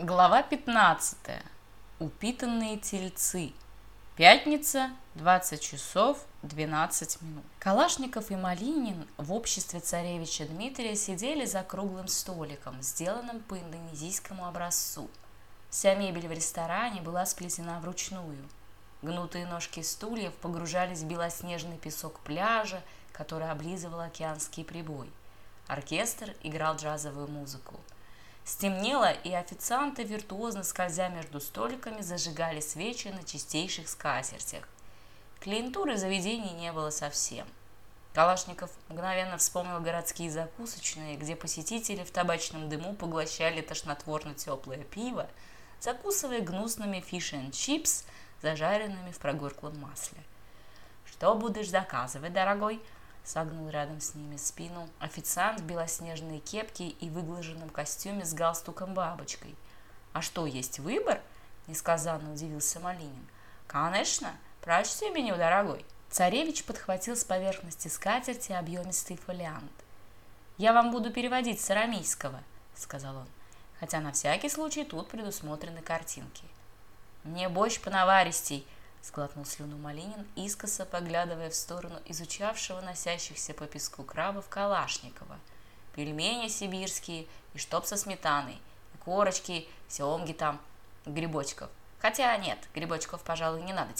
Глава 15. Упитанные тельцы. Пятница, 20 часов 12 минут. Калашников и Малинин в обществе царевича Дмитрия сидели за круглым столиком, сделанным по индонезийскому образцу. Вся мебель в ресторане была сплетена вручную. Гнутые ножки стульев погружались в белоснежный песок пляжа, который облизывал океанский прибой. Оркестр играл джазовую музыку – Стемнело, и официанты, виртуозно скользя между столиками, зажигали свечи на чистейших скатертях. Клиентуры заведений не было совсем. Калашников мгновенно вспомнил городские закусочные, где посетители в табачном дыму поглощали тошнотворно теплое пиво, закусывая гнусными fish-n-chips, зажаренными в прогорклом масле. «Что будешь заказывать, дорогой?» согнул рядом с ними спину. Официант в белоснежной кепке и выглаженном костюме с галстуком бабочкой. «А что, есть выбор?» – несказанно удивился Малинин. «Конечно! Прочти меню, дорогой!» Царевич подхватил с поверхности скатерти объемистый фолиант. «Я вам буду переводить с арамейского», – сказал он, хотя на всякий случай тут предусмотрены картинки. «Не бойся понаваристей!» сглотнул слюну Малинин, искоса поглядывая в сторону изучавшего носящихся по песку крабов Калашникова. Пельмени сибирские и чтоб со сметаной, и корочки, семги там, грибочков. Хотя нет, грибочков, пожалуй, не надо.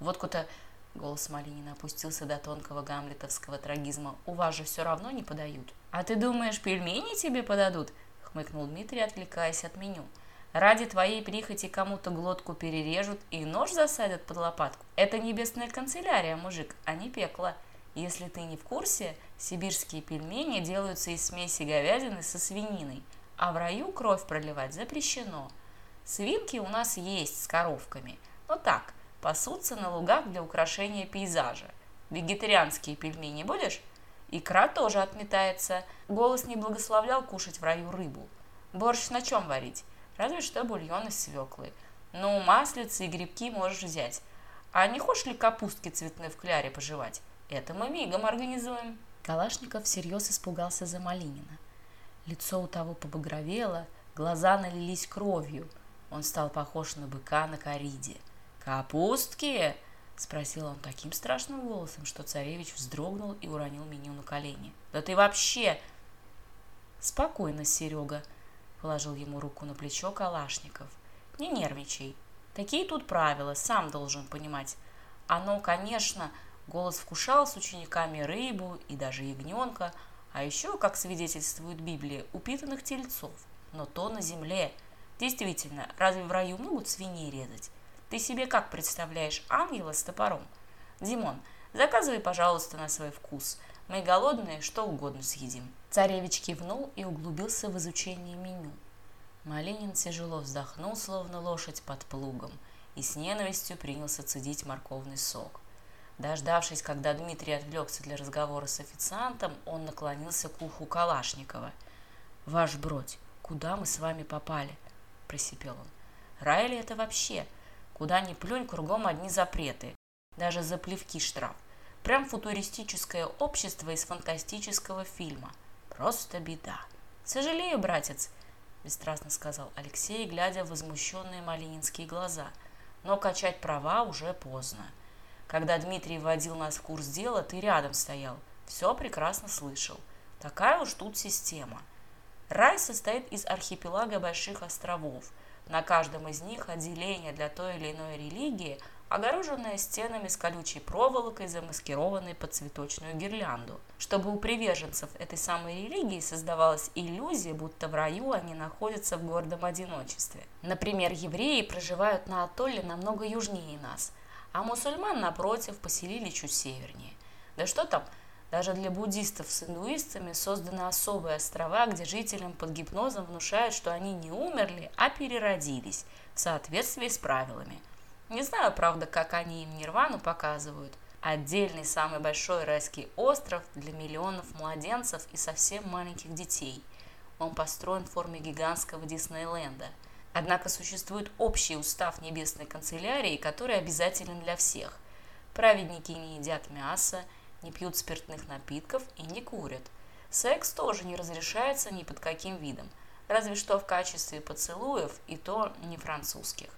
Водку-то Голос Малинина опустился до тонкого гамлетовского трагизма. «У вас же все равно не подают». «А ты думаешь, пельмени тебе подадут?» — хмыкнул Дмитрий, отвлекаясь от меню. Ради твоей прихоти кому-то глотку перережут и нож засадят под лопатку. Это небесная канцелярия, мужик, а не пекло. Если ты не в курсе, сибирские пельмени делаются из смеси говядины со свининой, а в раю кровь проливать запрещено. Свинки у нас есть с коровками, но так, пасутся на лугах для украшения пейзажа. Вегетарианские пельмени будешь? Икра тоже отметается. Голос не благословлял кушать в раю рыбу. Борщ на чем варить? разве что бульон из свеклы. Но ну, маслицы и грибки можешь взять. А не хочешь ли капустки цветной в кляре пожевать? Это мы мигом организуем». Калашников всерьез испугался за Малинина. Лицо у того побагровело, глаза налились кровью. Он стал похож на быка на кориде. «Капустки?» – спросил он таким страшным голосом, что царевич вздрогнул и уронил меню на колени. «Да ты вообще...» «Спокойно, Серега», положил ему руку на плечо Калашников. «Не нервничай. Такие тут правила, сам должен понимать. Оно, конечно, голос вкушал с учениками рыбу и даже ягненка, а еще, как свидетельствует Библия, упитанных тельцов. Но то на земле. Действительно, разве в раю могут свиней резать? Ты себе как представляешь ангела с топором? Димон, заказывай, пожалуйста, на свой вкус – мы голодные, что угодно съедим. Царевич кивнул и углубился в изучение меню. Малинин тяжело вздохнул, словно лошадь под плугом, и с ненавистью принялся цедить морковный сок. Дождавшись, когда Дмитрий отвлекся для разговора с официантом, он наклонился к уху Калашникова. «Ваш бродь, куда мы с вами попали?» – просипел он. «Рай ли это вообще? Куда ни плюнь, кругом одни запреты. Даже за плевки штраф. Прям футуристическое общество из фантастического фильма. Просто беда. «Сожалею, братец», – бесстрастно сказал Алексей, глядя в возмущенные малининские глаза. «Но качать права уже поздно. Когда Дмитрий вводил нас в курс дела, ты рядом стоял. Все прекрасно слышал. Такая уж тут система. Рай состоит из архипелага больших островов. На каждом из них отделение для той или иной религии – огороженная стенами с колючей проволокой, замаскированной под цветочную гирлянду. Чтобы у приверженцев этой самой религии создавалась иллюзия, будто в раю они находятся в гордом одиночестве. Например, евреи проживают на атолле намного южнее нас, а мусульман, напротив, поселили чуть севернее. Да что там, даже для буддистов с индуистами созданы особые острова, где жителям под гипнозом внушают, что они не умерли, а переродились в соответствии с правилами – не знаю, правда, как они им нирвану показывают. Отдельный самый большой райский остров для миллионов младенцев и совсем маленьких детей. Он построен в форме гигантского Диснейленда. Однако существует общий устав небесной канцелярии, который обязателен для всех. Праведники не едят мясо, не пьют спиртных напитков и не курят. Секс тоже не разрешается ни под каким видом, разве что в качестве поцелуев и то не французских.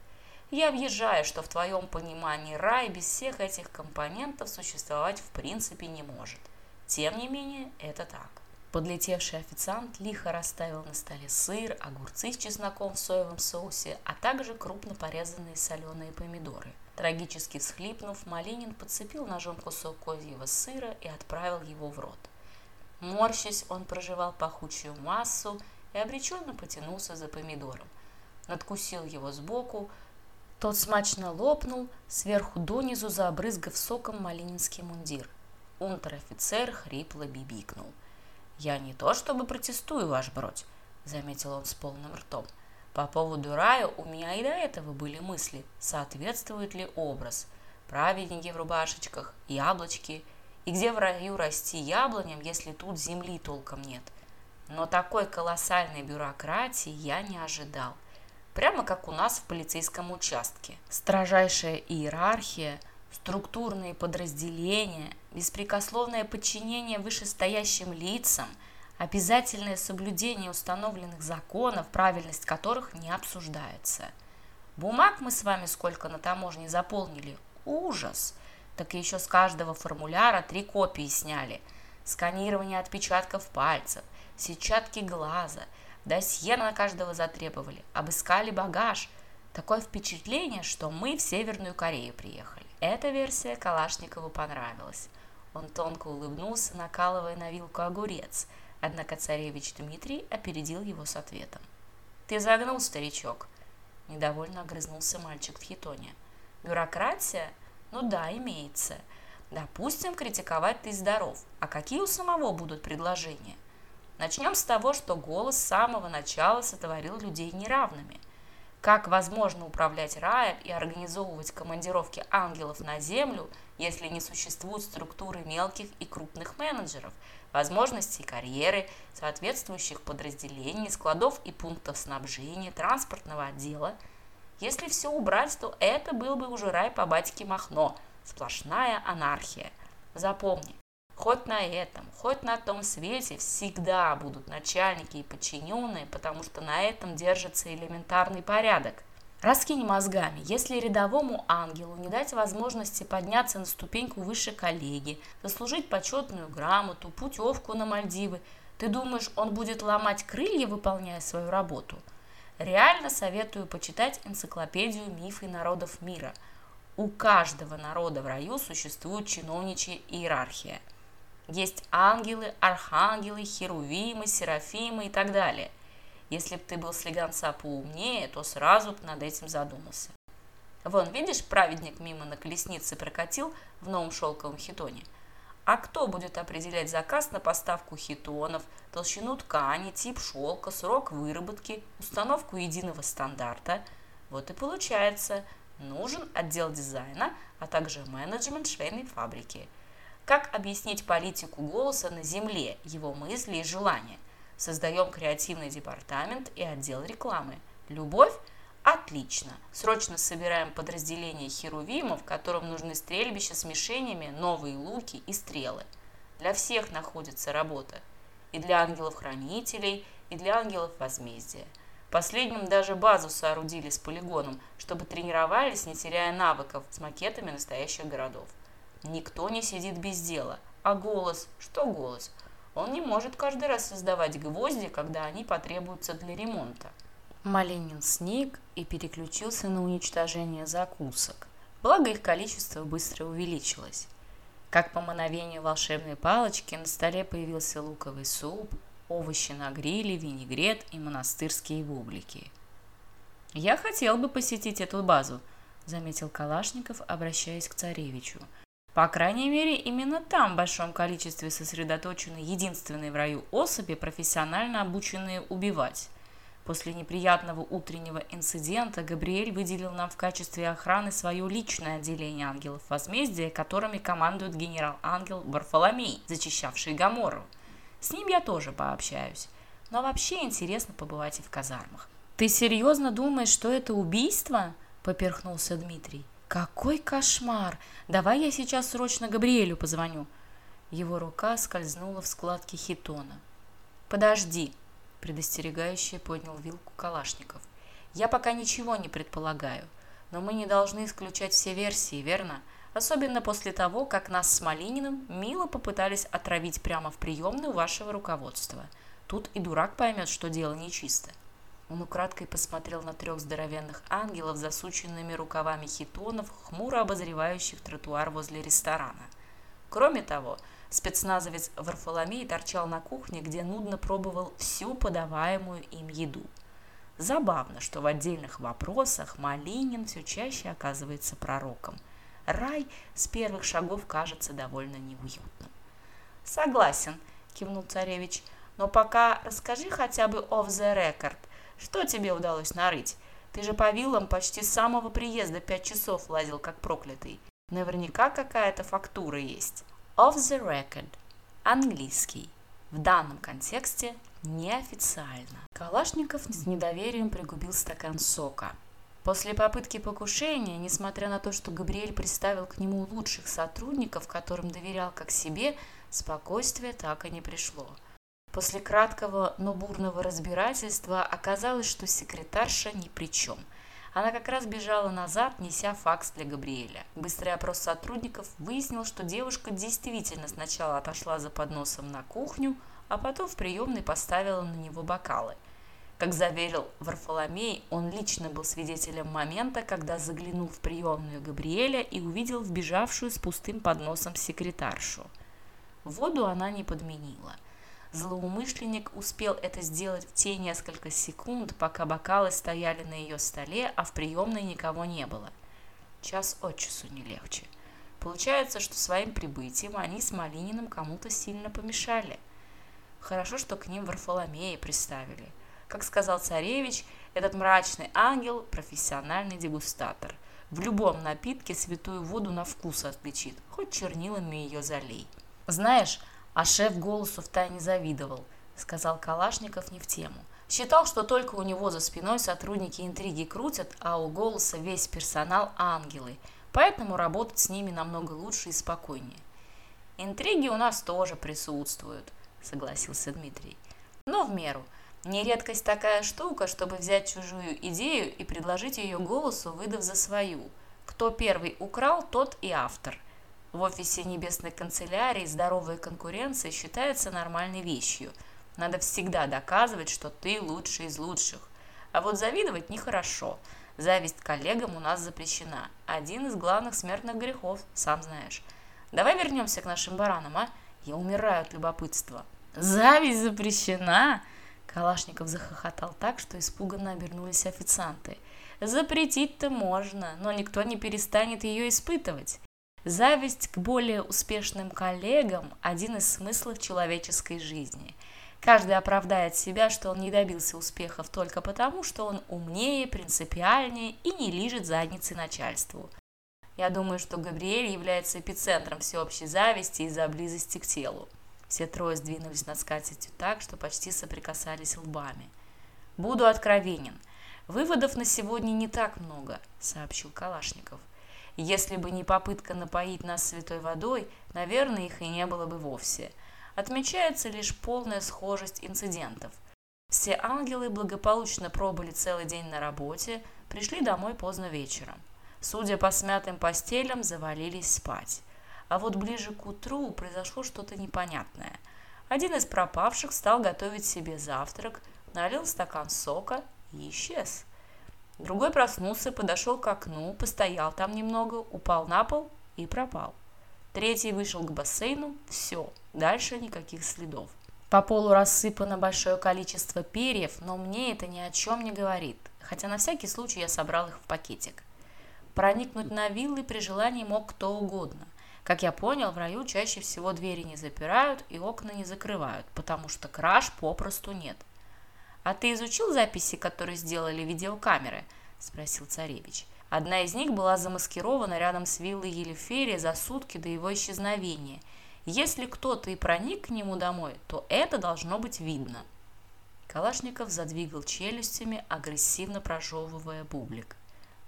Я въезжаю, что в твоем понимании рай без всех этих компонентов существовать в принципе не может. Тем не менее, это так. Подлетевший официант лихо расставил на столе сыр, огурцы с чесноком в соевом соусе, а также крупно порезанные соленые помидоры. Трагически всхлипнув, Малинин подцепил ножом кусок козьего сыра и отправил его в рот. Морщась, он прожевал пахучую массу и обреченно потянулся за помидором. Надкусил его сбоку, тот Тот смачно лопнул, сверху донизу забрызгав соком малининский мундир. Унтер-офицер хрипло бибикнул. «Я не то чтобы протестую, ваш бродь», — заметил он с полным ртом. «По поводу рая у меня и до этого были мысли, соответствует ли образ. Праведники в рубашечках, яблочки. И где в раю расти яблоням, если тут земли толком нет? Но такой колоссальной бюрократии я не ожидал. Прямо как у нас в полицейском участке. Строжайшая иерархия — структурные подразделения, беспрекословное подчинение вышестоящим лицам, обязательное соблюдение установленных законов, правильность которых не обсуждается. Бумаг мы с вами сколько на таможне заполнили? Ужас! Так еще с каждого формуляра три копии сняли. Сканирование отпечатков пальцев, сетчатки глаза, досье на каждого затребовали, обыскали багаж. Такое впечатление, что мы в Северную Корею приехали. Эта версия Калашникову понравилась. Он тонко улыбнулся, накалывая на вилку огурец, однако царевич Дмитрий опередил его с ответом. «Ты загнул, старичок!» – недовольно огрызнулся мальчик в хитоне. «Бюрократия? Ну да, имеется. Допустим, критиковать ты здоров. А какие у самого будут предложения? Начнем с того, что голос с самого начала сотворил людей неравными. Как возможно управлять раем и организовывать командировки ангелов на землю, если не существуют структуры мелких и крупных менеджеров, возможностей карьеры, соответствующих подразделений, складов и пунктов снабжения, транспортного отдела. Если все убрать, то это был бы уже рай по батике Махно. Сплошная анархия. Запомни, хоть на этом, хоть на том свете всегда будут начальники и подчиненные, потому что на этом держится элементарный порядок. Раскинь мозгами, если рядовому ангелу не дать возможности подняться на ступеньку выше коллеги, заслужить почетную грамоту, путевку на Мальдивы, ты думаешь, он будет ломать крылья, выполняя свою работу? Реально советую почитать энциклопедию «Мифы народов мира», у каждого народа в раю существует чиновничья иерархия – есть ангелы, архангелы, херувимы, серафимы и так далее. Если бы ты был слегонца поумнее, то сразу бы над этим задумался. Вон, видишь, праведник мимо на колеснице прокатил в новом шелковом хитоне. А кто будет определять заказ на поставку хитонов, толщину ткани, тип шелка, срок выработки, установку единого стандарта? Вот и получается, нужен отдел дизайна, а также менеджмент швейной фабрики – как объяснить политику голоса на Земле, его мысли и желания. Создаем креативный департамент и отдел рекламы. Любовь? Отлично. Срочно собираем подразделение херувимов, которым нужны стрельбища с мишенями, новые луки и стрелы. Для всех находится работа. И для ангелов-хранителей, и для ангелов возмездия. Последним даже базу соорудили с полигоном, чтобы тренировались, не теряя навыков, с макетами настоящих городов. Никто не сидит без дела. А голос? Что голос? Он не может каждый раз создавать гвозди, когда они потребуются для ремонта. Маленин сник и переключился на уничтожение закусок. Благо их количество быстро увеличилось. Как по мановению волшебной палочки на столе появился луковый суп, овощи на гриле, винегрет и монастырские бублики. «Я хотел бы посетить эту базу», – заметил Калашников, обращаясь к царевичу. по крайней мере, именно там в большом количестве сосредоточены единственные в раю особи, профессионально обученные убивать. После неприятного утреннего инцидента Габриэль выделил нам в качестве охраны свое личное отделение ангелов возмездия, которыми командует генерал-ангел Варфоломей, зачищавший Гамору. С ним я тоже пообщаюсь. Но вообще интересно побывать и в казармах. «Ты серьезно думаешь, какой кошмар! Давай я сейчас срочно Габриэлю позвоню!» Его рука скользнула в складки хитона. «Подожди!» – предостерегающе поднял вилку Калашников. «Я пока ничего не предполагаю, но мы не должны исключать все версии, верно? Особенно после того, как нас с Малининым мило попытались отравить прямо в приемную вашего руководства. Тут и дурак поймет, что дело нечисто». Он украдкой посмотрел на трех здоровенных ангелов, засученными рукавами хитонов, хмуро обозревающих тротуар возле ресторана. Кроме того, спецназовец Варфоломей торчал на кухне, где нудно пробовал всю подаваемую им еду. Забавно, что в отдельных вопросах Малинин все чаще оказывается пророком. Рай с первых шагов кажется довольно неуютным. «Согласен», – кивнул царевич, – «но пока расскажи хотя бы off the record – Что тебе удалось нарыть? Ты же по виллам почти с самого приезда пять часов лазил, как проклятый. Наверняка какая-то фактура есть. Off the record. Английский. В данном контексте неофициально. Калашников с недоверием пригубил стакан сока. После попытки покушения, несмотря на то, что Габриэль представил к нему лучших сотрудников, которым доверял как себе, спокойствие так и не пришло – После краткого, но бурного разбирательства оказалось, что секретарша не при чем. Она как раз бежала назад, неся факс для Габриэля. Быстрый опрос сотрудников выяснил, что девушка действительно сначала отошла за подносом на кухню, а потом в приемной поставила на него бокалы. Как заверил Варфоломей, он лично был свидетелем момента, когда заглянул в приемную Габриэля и увидел вбежавшую с пустым подносом секретаршу. Воду она не подменила. Злоумышленник успел это сделать в те несколько секунд, пока бокалы стояли на ее столе, а в приемной никого не было. Час от часу не легче. Получается, что своим прибытием они с Малининым кому-то сильно помешали. Хорошо, что к ним Варфоломея приставили. Как сказал царевич, этот мрачный ангел – профессиональный дегустатор. В любом напитке святую воду на вкус отличит, хоть чернилами ее залей. Знаешь, а шеф голосу втайне завидовал, сказал Калашников не в тему. Считал, что только у него за спиной сотрудники интриги крутят, а у голоса весь персонал ангелы, поэтому работать с ними намного лучше и спокойнее. Интриги у нас тоже присутствуют, согласился Дмитрий. Но в меру. Не редкость такая штука, чтобы взять чужую идею и предложить ее голосу, выдав за свою. Кто первый украл, тот и автор. В офисе небесной канцелярии здоровая конкуренция считается нормальной вещью. Надо всегда доказывать, что ты лучший из лучших. А вот завидовать нехорошо. Зависть коллегам у нас запрещена. Один из главных смертных грехов, сам знаешь. Давай вернемся к нашим баранам, а? Я умираю от любопытства. Зависть запрещена? Калашников захохотал так, что испуганно обернулись официанты. Запретить-то можно, Зависть к более успешным коллегам – один из смыслов человеческой жизни. Каждый оправдает себя, что он не добился успехов только потому, что он умнее, принципиальнее и не лижет задницы начальству. Я думаю, что Габриэль является эпицентром всеобщей зависти из-за близости к телу. Все трое сдвинулись над скатертью так, что почти соприкасались лбами. «Буду откровенен. Выводов на сегодня не так много», – сообщил Калашников – если бы не попытка напоить нас святой водой, наверное, их и не было бы вовсе. Отмечается лишь полная схожесть инцидентов. Все ангелы благополучно пробыли целый день на работе, пришли домой поздно вечером. Судя по смятым постелям, завалились спать. А вот ближе к утру произошло что-то непонятное. Один из пропавших стал готовить себе завтрак, налил стакан сока и исчез. Другой проснулся, подошел к окну, постоял там немного, упал на пол и пропал. Третий вышел к бассейну, все, дальше никаких следов. По полу рассыпано большое количество перьев, но мне это ни о чем не говорит, хотя на всякий случай я собрал их в пакетик. Проникнуть на виллы при желании мог кто угодно. Как я понял, в раю чаще всего двери не запирают и окна не закрывают, потому что краж попросту нет – «А ты изучил записи, которые сделали видеокамеры?» – спросил царевич. Одна из них была замаскирована рядом с виллой Елеферия за сутки до его исчезновения. Если кто-то и проник к нему домой, то это должно быть видно. Калашников задвигал челюстями, агрессивно прожевывая бублик.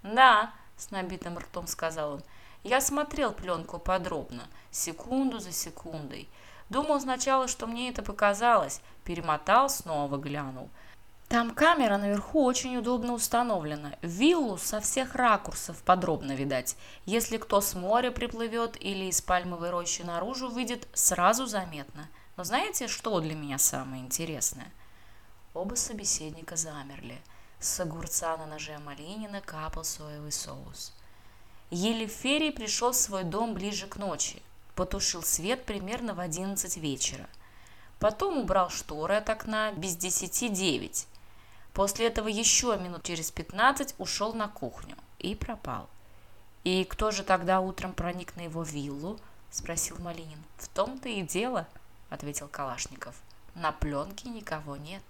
«Да», – с набитым ртом сказал он, – «я смотрел пленку подробно, секунду за секундой. Думал сначала, что мне это показалось. Перемотал, снова глянул. Там камера наверху очень удобно установлена. Виллу со всех ракурсов подробно видать. Если кто с моря приплывет или из пальмовой рощи наружу выйдет, сразу заметно. Но знаете, что для меня самое интересное? Оба собеседника замерли. С огурца на ноже Малинина капал соевый соус. Елеферий пришел в свой дом ближе к ночи. потушил свет примерно в 11 вечера. Потом убрал шторы от окна без 10 9. После этого еще минут через 15 ушел на кухню и пропал. «И кто же тогда утром проник на его виллу?» – спросил Малинин. «В том-то и дело», – ответил Калашников. «На пленке никого нет».